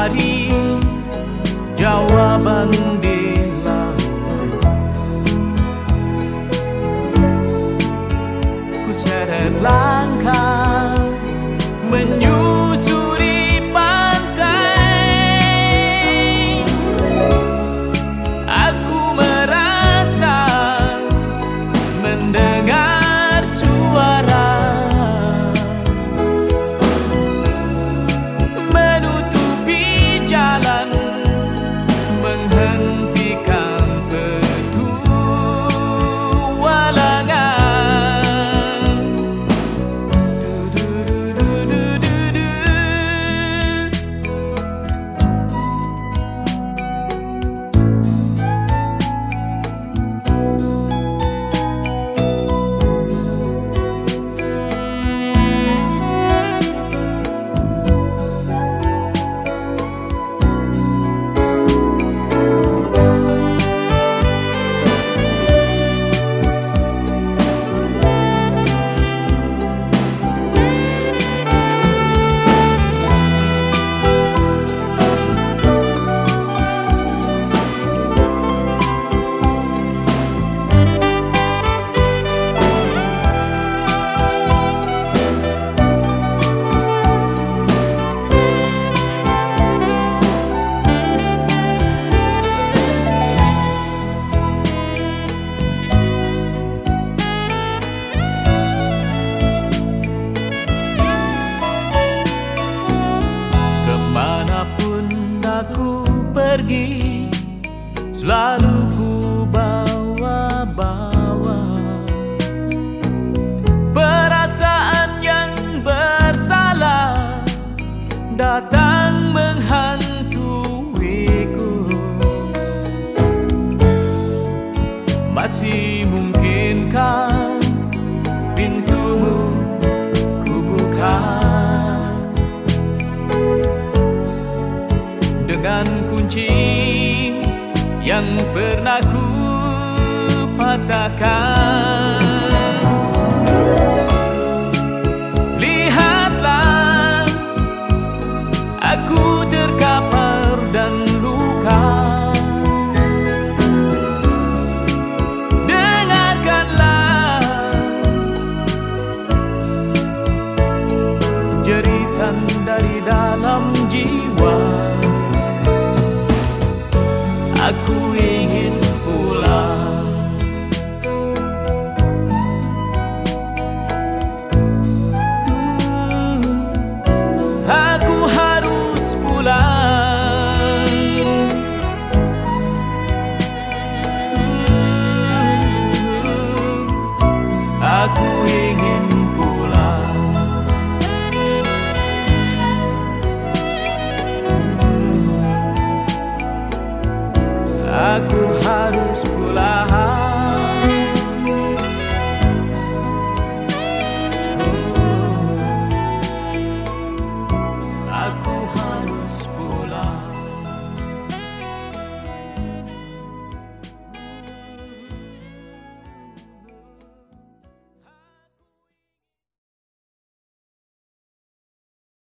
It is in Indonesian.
mencari jawaban di laut. Ku seret langkah menyusuri Masih mungkinkah pintumu ku buka dengan kunci yang pernah ku patahkan. Jeritan dari dalam jiwa. Aku